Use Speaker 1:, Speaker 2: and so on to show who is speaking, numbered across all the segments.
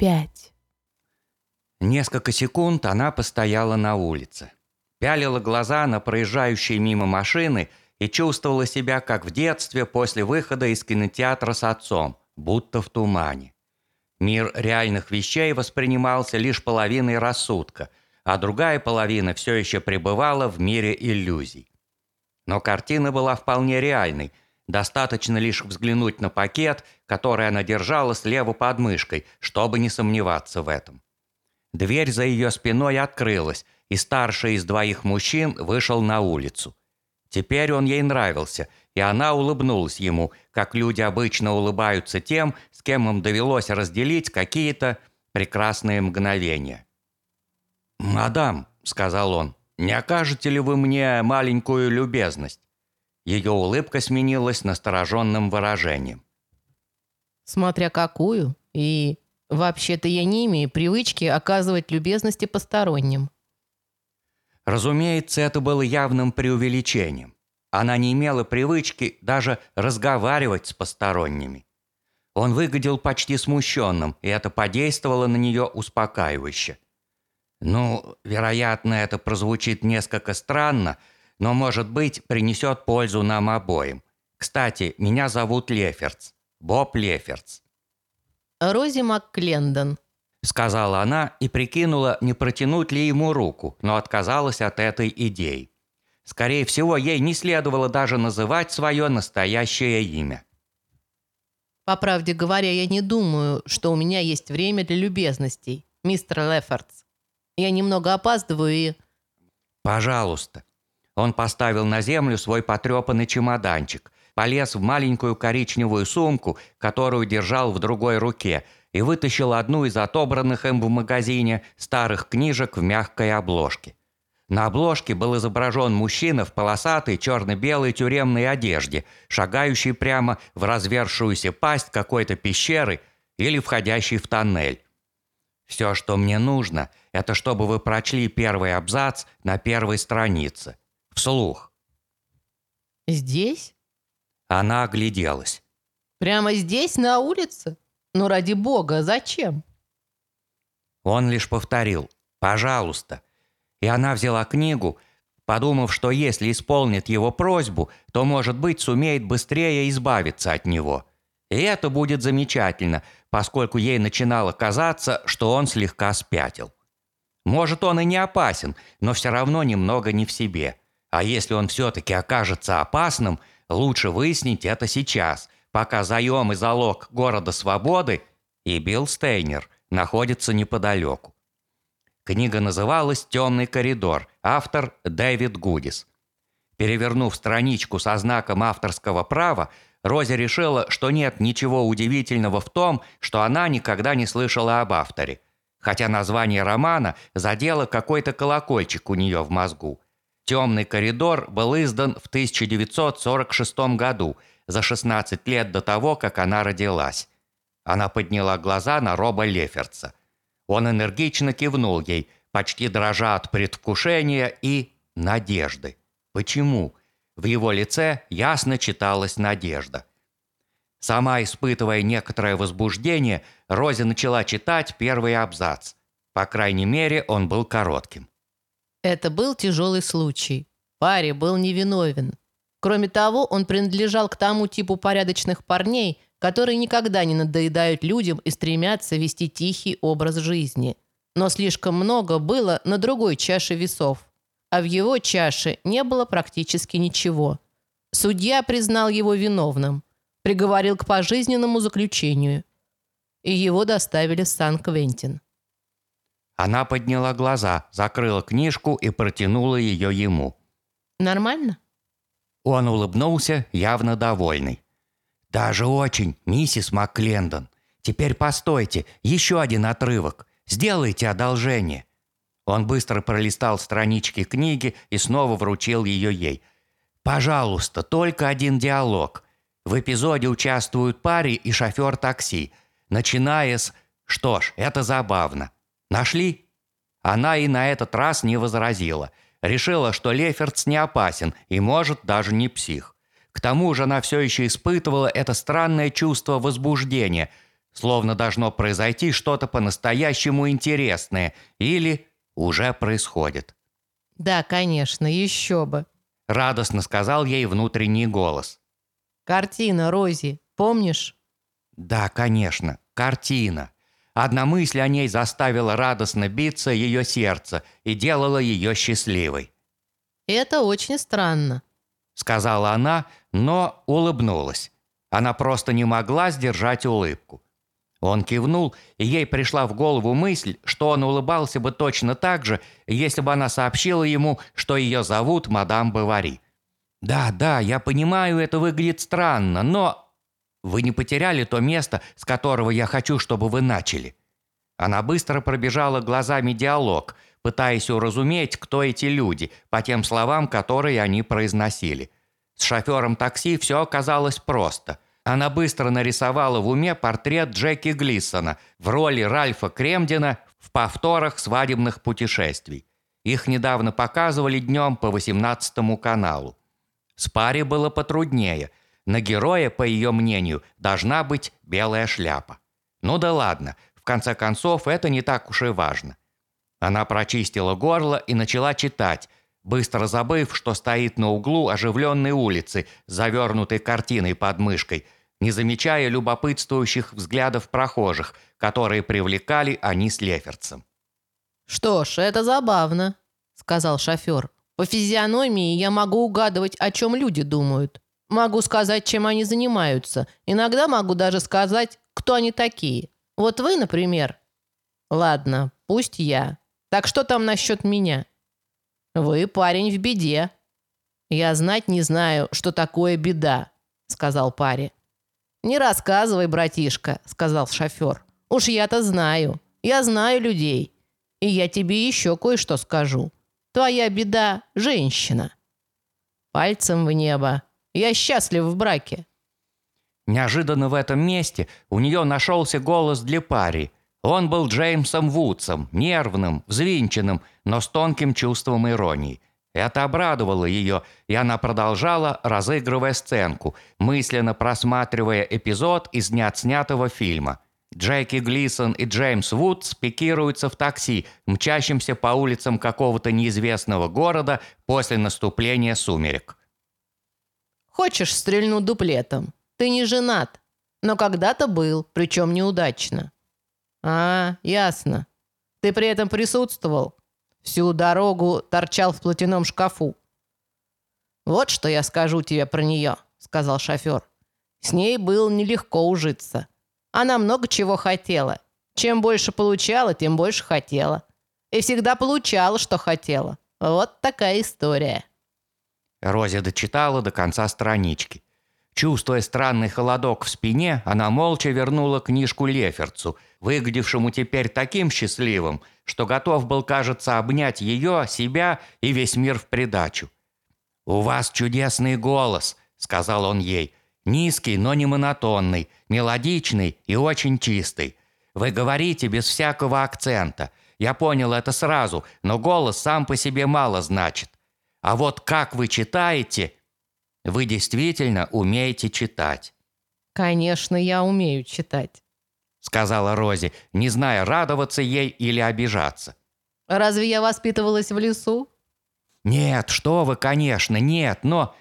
Speaker 1: пять.
Speaker 2: Несколько секунд она постояла на улице. Пялила глаза на проезжающие мимо машины и чувствовала себя, как в детстве после выхода из кинотеатра с отцом, будто в тумане. Мир реальных вещей воспринимался лишь половиной рассудка, а другая половина все еще пребывала в мире иллюзий. Но картина была вполне реальной. Достаточно лишь взглянуть на пакет, который она держала слева под мышкой, чтобы не сомневаться в этом. Дверь за ее спиной открылась, и старший из двоих мужчин вышел на улицу. Теперь он ей нравился, и она улыбнулась ему, как люди обычно улыбаются тем, с кем им довелось разделить какие-то прекрасные мгновения. «Мадам», — сказал он, — «не окажете ли вы мне маленькую любезность?» Ее улыбка сменилась настороженным выражением.
Speaker 1: Смотря какую. И вообще-то я не имею привычки оказывать любезности посторонним.
Speaker 2: Разумеется, это было явным преувеличением. Она не имела привычки даже разговаривать с посторонними. Он выглядел почти смущенным, и это подействовало на нее успокаивающе. Ну, вероятно, это прозвучит несколько странно, но, может быть, принесет пользу нам обоим. Кстати, меня зовут Леферц. Боб Леферц.
Speaker 1: Рози МакКлендон.
Speaker 2: Сказала она и прикинула, не протянуть ли ему руку, но отказалась от этой идеи. Скорее всего, ей не следовало даже называть свое настоящее имя.
Speaker 1: По правде говоря, я не думаю, что у меня есть время для любезностей, мистер Лефортс. Я немного опаздываю и...
Speaker 2: Пожалуйста. Он поставил на землю свой потрепанный чемоданчик, полез в маленькую коричневую сумку, которую держал в другой руке, и вытащил одну из отобранных им в магазине старых книжек в мягкой обложке. На обложке был изображен мужчина в полосатой черно-белой тюремной одежде, шагающий прямо в развершуюся пасть какой-то пещеры или входящий в тоннель. «Все, что мне нужно, это чтобы вы прочли первый абзац на первой странице. Вслух».
Speaker 1: «Здесь?»
Speaker 2: Она огляделась.
Speaker 1: «Прямо здесь, на улице? Ну, ради бога, зачем?»
Speaker 2: Он лишь повторил «пожалуйста», и она взяла книгу, подумав, что если исполнит его просьбу, то, может быть, сумеет быстрее избавиться от него. И это будет замечательно, поскольку ей начинало казаться, что он слегка спятил. Может, он и не опасен, но все равно немного не в себе. А если он все-таки окажется опасным, лучше выяснить это сейчас, пока заем и залог города Свободы и Билл Стейнер находятся неподалеку. Книга называлась «Темный коридор», автор Дэвид Гудис. Перевернув страничку со знаком авторского права, Рози решила, что нет ничего удивительного в том, что она никогда не слышала об авторе. Хотя название романа задело какой-то колокольчик у нее в мозгу. «Темный коридор» был издан в 1946 году, за 16 лет до того, как она родилась. Она подняла глаза на Роба Леферца. Он энергично кивнул ей, почти дрожа от предвкушения и надежды. Почему? В его лице ясно читалась надежда. Сама испытывая некоторое возбуждение, Рози начала читать первый абзац. По крайней мере, он был коротким.
Speaker 1: Это был тяжелый случай. Парень был невиновен. Кроме того, он принадлежал к тому типу порядочных парней, которые никогда не надоедают людям и стремятся вести тихий образ жизни. Но слишком много было на другой чаше весов. А в его чаше не было практически ничего. Судья признал его виновным, приговорил к пожизненному заключению. И его доставили в Сан-Квентин.
Speaker 2: Она подняла глаза, закрыла книжку и протянула ее ему.
Speaker 1: «Нормально?»
Speaker 2: Он улыбнулся, явно довольный. «Даже очень, миссис МакКлендон. Теперь постойте, еще один отрывок. Сделайте одолжение». Он быстро пролистал странички книги и снова вручил ее ей. «Пожалуйста, только один диалог. В эпизоде участвуют парень и шофер такси. Начиная с... Что ж, это забавно. Нашли?» Она и на этот раз не возразила. Решила, что Леферц не опасен и, может, даже не псих. К тому же она все еще испытывала это странное чувство возбуждения, словно должно произойти что-то по-настоящему интересное или уже происходит.
Speaker 1: «Да, конечно, еще бы».
Speaker 2: Радостно сказал ей внутренний голос.
Speaker 1: «Картина, Рози, помнишь?»
Speaker 2: Да, конечно, картина. Одна мысль о ней заставила радостно биться ее сердце и делала ее счастливой.
Speaker 1: «Это очень странно», —
Speaker 2: сказала она, но улыбнулась. Она просто не могла сдержать улыбку. Он кивнул, и ей пришла в голову мысль, что он улыбался бы точно так же, если бы она сообщила ему, что ее зовут мадам Бавари. «Да, да, я понимаю, это выглядит странно, но...» «Вы не потеряли то место, с которого я хочу, чтобы вы начали?» Она быстро пробежала глазами диалог, пытаясь уразуметь, кто эти люди, по тем словам, которые они произносили. С шофером такси все оказалось просто – она быстро нарисовала в уме портрет Джеки Глиссона в роли Ральфа Кремдина в повторах свадебных путешествий. Их недавно показывали днем по 18 каналу. С паре было потруднее. На героя, по ее мнению, должна быть белая шляпа. Ну да ладно, в конце концов, это не так уж и важно. Она прочистила горло и начала читать, быстро забыв, что стоит на углу оживленной улицы, завернутой картиной под мышкой, не замечая любопытствующих взглядов прохожих, которые привлекали они с Леферцем.
Speaker 1: «Что ж, это забавно», — сказал шофер. «По физиономии я могу угадывать, о чем люди думают. Могу сказать, чем они занимаются. Иногда могу даже сказать, кто они такие. Вот вы, например». «Ладно, пусть я. Так что там насчет меня?» «Вы парень в беде». «Я знать не знаю, что такое беда», — сказал парень. «Не рассказывай, братишка», — сказал шофер. «Уж я-то знаю. Я знаю людей. И я тебе еще кое-что скажу. Твоя беда — женщина». Пальцем в небо. Я счастлив в браке.
Speaker 2: Неожиданно в этом месте у нее нашелся голос для пари. Он был Джеймсом Вудсом, нервным, взвинченным, но с тонким чувством иронии. Это обрадовало ее, и она продолжала, разыгрывая сценку, мысленно просматривая эпизод из неотснятого фильма. Джеки Глисон и Джеймс Вудс пикируются в такси, мчащемся по улицам какого-то неизвестного города после наступления сумерек.
Speaker 1: «Хочешь, стрельну дуплетом? Ты не женат, но когда-то был, причем неудачно». «А, ясно. Ты при этом присутствовал?» Всю дорогу торчал в платяном шкафу. «Вот что я скажу тебе про нее», — сказал шофер. «С ней было нелегко ужиться. Она много чего хотела. Чем больше получала, тем больше хотела. И всегда получала, что хотела. Вот такая история».
Speaker 2: Рози дочитала до конца странички. Чувствуя странный холодок в спине, она молча вернула книжку Леферцу, выглядевшему теперь таким счастливым, что готов был, кажется, обнять ее, себя и весь мир в придачу. «У вас чудесный голос», — сказал он ей. «Низкий, но не монотонный, мелодичный и очень чистый. Вы говорите без всякого акцента. Я понял это сразу, но голос сам по себе мало значит. А вот как вы читаете, вы действительно умеете читать».
Speaker 1: «Конечно, я умею читать», —
Speaker 2: сказала Рози, не зная, радоваться ей или обижаться.
Speaker 1: «Разве я воспитывалась в лесу?»
Speaker 2: «Нет, что вы, конечно, нет, но...»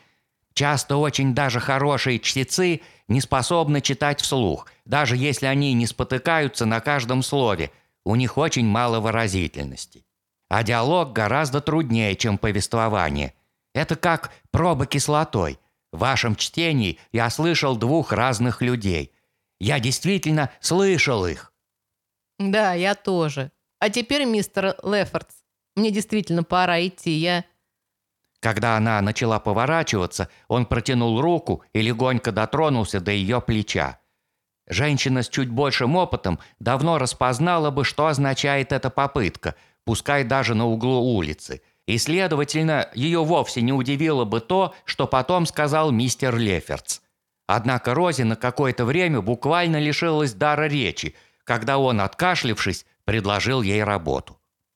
Speaker 2: Часто очень даже хорошие чтецы не способны читать вслух, даже если они не спотыкаются на каждом слове, у них очень мало выразительности. А диалог гораздо труднее, чем повествование. Это как проба кислотой. В вашем чтении я слышал двух разных людей. Я действительно слышал их.
Speaker 1: Да, я тоже. А теперь, мистер Лефордс, мне действительно пора идти, я...
Speaker 2: Когда она начала поворачиваться, он протянул руку и легонько дотронулся до ее плеча. Женщина с чуть большим опытом давно распознала бы, что означает эта попытка, пускай даже на углу улицы – и, следовательно, ее вовсе не удивило бы то, что потом сказал мистер Леферц. Однако Рози на какое-то время буквально лишилась дара речи, когда он, откашлившись, предложил ей работу.